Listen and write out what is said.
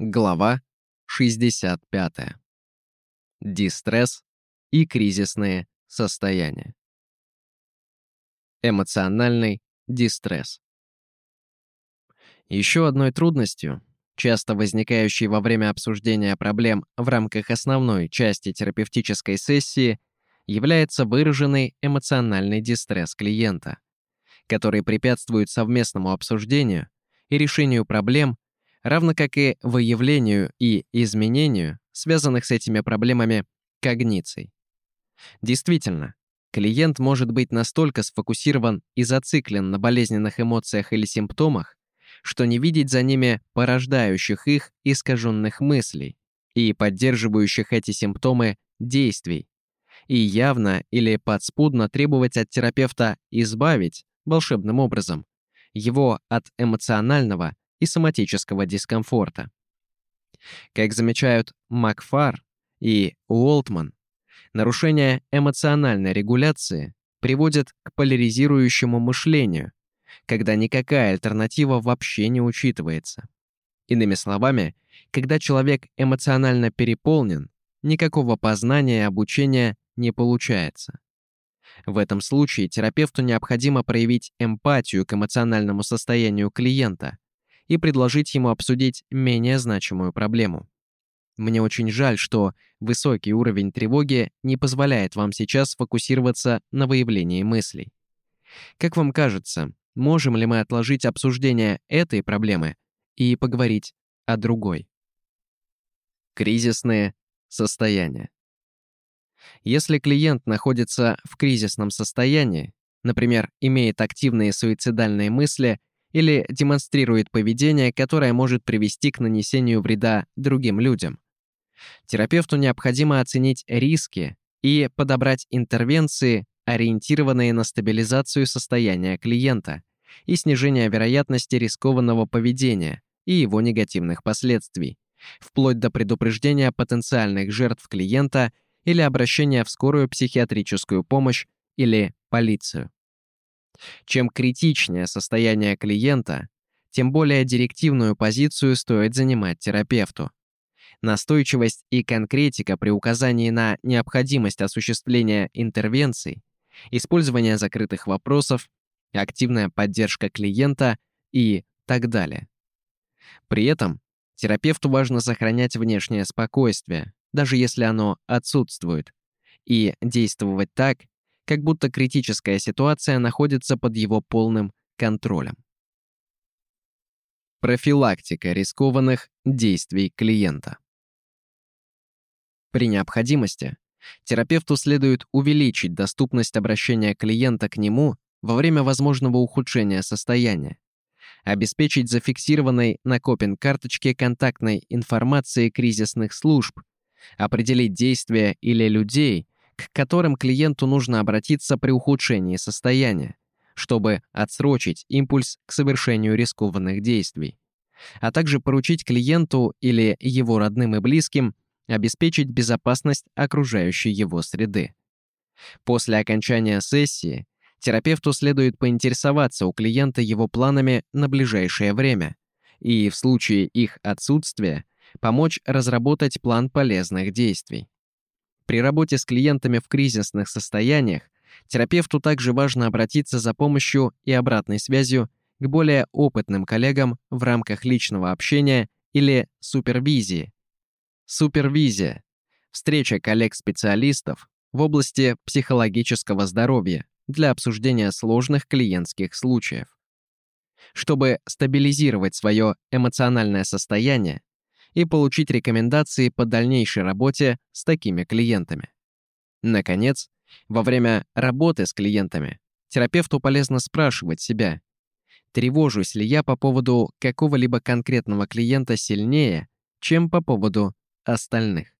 Глава 65. Дистресс и кризисные состояния. Эмоциональный дистресс. Еще одной трудностью, часто возникающей во время обсуждения проблем в рамках основной части терапевтической сессии, является выраженный эмоциональный дистресс клиента, который препятствует совместному обсуждению и решению проблем равно как и выявлению и изменению связанных с этими проблемами когниций. Действительно, клиент может быть настолько сфокусирован и зациклен на болезненных эмоциях или симптомах, что не видеть за ними порождающих их искаженных мыслей и поддерживающих эти симптомы действий, и явно или подспудно требовать от терапевта избавить, волшебным образом, его от эмоционального и соматического дискомфорта. Как замечают Макфар и Уолтман, нарушение эмоциональной регуляции приводит к поляризирующему мышлению, когда никакая альтернатива вообще не учитывается. Иными словами, когда человек эмоционально переполнен, никакого познания и обучения не получается. В этом случае терапевту необходимо проявить эмпатию к эмоциональному состоянию клиента, и предложить ему обсудить менее значимую проблему. Мне очень жаль, что высокий уровень тревоги не позволяет вам сейчас сфокусироваться на выявлении мыслей. Как вам кажется, можем ли мы отложить обсуждение этой проблемы и поговорить о другой? Кризисные состояния. Если клиент находится в кризисном состоянии, например, имеет активные суицидальные мысли или демонстрирует поведение, которое может привести к нанесению вреда другим людям. Терапевту необходимо оценить риски и подобрать интервенции, ориентированные на стабилизацию состояния клиента и снижение вероятности рискованного поведения и его негативных последствий, вплоть до предупреждения потенциальных жертв клиента или обращения в скорую психиатрическую помощь или полицию. Чем критичнее состояние клиента, тем более директивную позицию стоит занимать терапевту. Настойчивость и конкретика при указании на необходимость осуществления интервенций, использование закрытых вопросов, активная поддержка клиента и так далее. При этом терапевту важно сохранять внешнее спокойствие, даже если оно отсутствует, и действовать так, как будто критическая ситуация находится под его полным контролем. Профилактика рискованных действий клиента. При необходимости терапевту следует увеличить доступность обращения клиента к нему во время возможного ухудшения состояния, обеспечить зафиксированной на копинг-карточке контактной информации кризисных служб, определить действия или людей, к которым клиенту нужно обратиться при ухудшении состояния, чтобы отсрочить импульс к совершению рискованных действий, а также поручить клиенту или его родным и близким обеспечить безопасность окружающей его среды. После окончания сессии терапевту следует поинтересоваться у клиента его планами на ближайшее время и, в случае их отсутствия, помочь разработать план полезных действий. При работе с клиентами в кризисных состояниях терапевту также важно обратиться за помощью и обратной связью к более опытным коллегам в рамках личного общения или супервизии. Супервизия – встреча коллег-специалистов в области психологического здоровья для обсуждения сложных клиентских случаев. Чтобы стабилизировать свое эмоциональное состояние, и получить рекомендации по дальнейшей работе с такими клиентами. Наконец, во время работы с клиентами терапевту полезно спрашивать себя, тревожусь ли я по поводу какого-либо конкретного клиента сильнее, чем по поводу остальных.